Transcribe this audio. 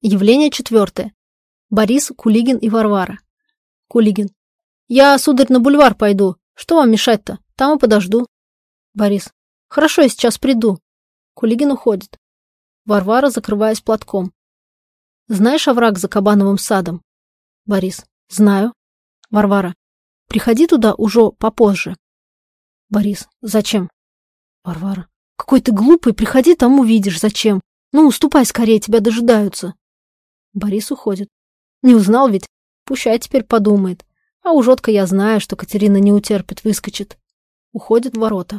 Явление четвертое. Борис, Кулигин и Варвара. Кулигин. Я, сударь, на бульвар пойду. Что вам мешать-то? Там и подожду. Борис. Хорошо, я сейчас приду. Кулигин уходит. Варвара, закрываясь платком. Знаешь овраг за Кабановым садом? Борис. Знаю. Варвара. Приходи туда уже попозже. Борис. Зачем? Варвара. Какой ты глупый, приходи, там увидишь. Зачем? Ну, ступай скорее, тебя дожидаются. Борис уходит. Не узнал ведь? Пущай теперь подумает. А уж отка я знаю, что Катерина не утерпит, выскочит. Уходит в ворота.